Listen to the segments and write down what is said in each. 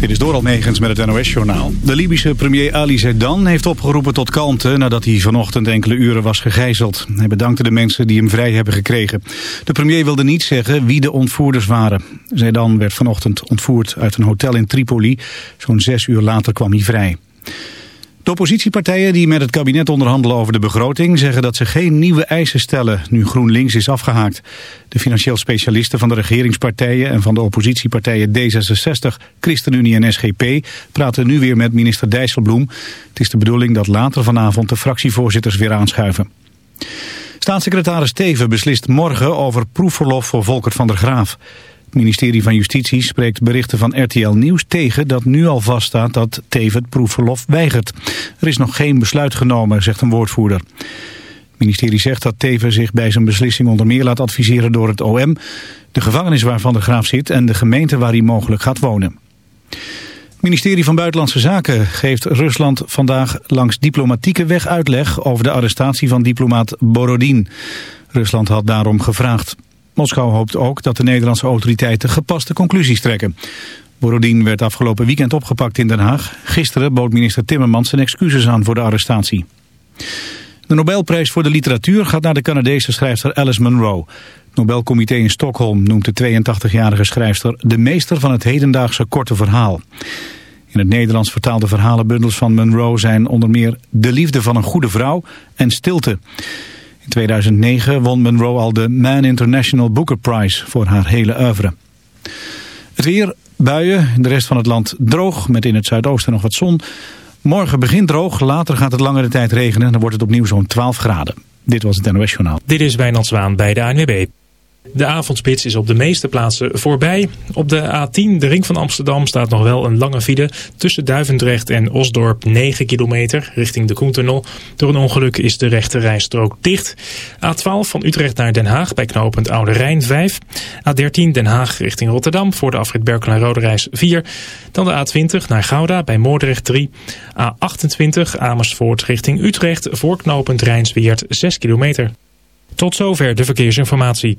Dit is Doral Megens met het NOS-journaal. De Libische premier Ali Zaidan heeft opgeroepen tot kalmte... nadat hij vanochtend enkele uren was gegijzeld. Hij bedankte de mensen die hem vrij hebben gekregen. De premier wilde niet zeggen wie de ontvoerders waren. Zaidan werd vanochtend ontvoerd uit een hotel in Tripoli. Zo'n zes uur later kwam hij vrij. De oppositiepartijen die met het kabinet onderhandelen over de begroting... zeggen dat ze geen nieuwe eisen stellen nu GroenLinks is afgehaakt. De financieel specialisten van de regeringspartijen... en van de oppositiepartijen D66, ChristenUnie en SGP... praten nu weer met minister Dijsselbloem. Het is de bedoeling dat later vanavond de fractievoorzitters weer aanschuiven. Staatssecretaris Teven beslist morgen over proefverlof voor Volkert van der Graaf. Het ministerie van Justitie spreekt berichten van RTL Nieuws tegen dat nu al vaststaat dat Teven het proefverlof weigert. Er is nog geen besluit genomen, zegt een woordvoerder. Het ministerie zegt dat Teven zich bij zijn beslissing onder meer laat adviseren door het OM, de gevangenis waarvan de graaf zit en de gemeente waar hij mogelijk gaat wonen. Het ministerie van Buitenlandse Zaken geeft Rusland vandaag langs diplomatieke weg uitleg over de arrestatie van diplomaat Borodin. Rusland had daarom gevraagd. Moskou hoopt ook dat de Nederlandse autoriteiten gepaste conclusies trekken. Borodin werd afgelopen weekend opgepakt in Den Haag. Gisteren bood minister Timmermans zijn excuses aan voor de arrestatie. De Nobelprijs voor de literatuur gaat naar de Canadese schrijfster Alice Munro. Het Nobelcomité in Stockholm noemt de 82-jarige schrijfster de meester van het hedendaagse korte verhaal. In het Nederlands vertaalde verhalenbundels van Munro zijn onder meer De liefde van een goede vrouw en Stilte. In 2009 won Monroe al de Man International Booker Prize voor haar hele oeuvre. Het weer, buien, de rest van het land droog, met in het zuidoosten nog wat zon. Morgen begint droog, later gaat het langere tijd regenen en dan wordt het opnieuw zo'n 12 graden. Dit was het NOS Journaal. Dit is Wijnand Zwaan bij de ANWB. De avondspits is op de meeste plaatsen voorbij. Op de A10, de ring van Amsterdam, staat nog wel een lange file. Tussen Duivendrecht en Osdorp 9 kilometer richting de Koentunnel. Door een ongeluk is de rechte rijstrook dicht. A12 van Utrecht naar Den Haag bij knooppunt Oude Rijn 5. A13 Den Haag richting Rotterdam voor de afrit Berkel en Reis 4. Dan de A20 naar Gouda bij Moordrecht 3. A28 Amersfoort richting Utrecht voor knooppunt Rijnsweert 6 kilometer. Tot zover de verkeersinformatie.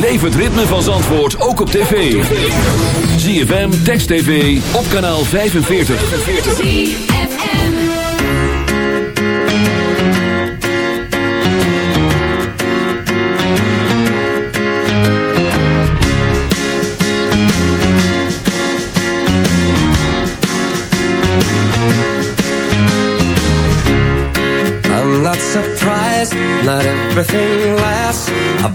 Beleef het ritme van Zandvoort ook op tv. ZFM, Text TV, op kanaal 45. I'm not surprised, not everything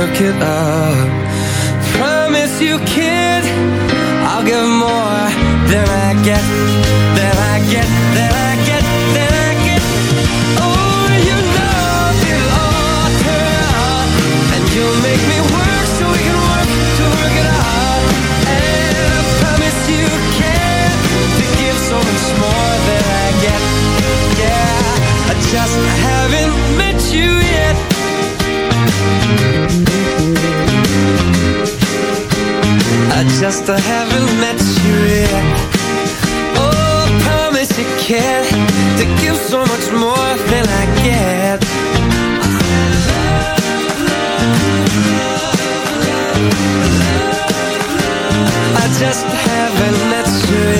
work it out. I just haven't met you yet. Oh, I promise you can to give so much more than I get. I just haven't met you yet.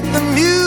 Let the music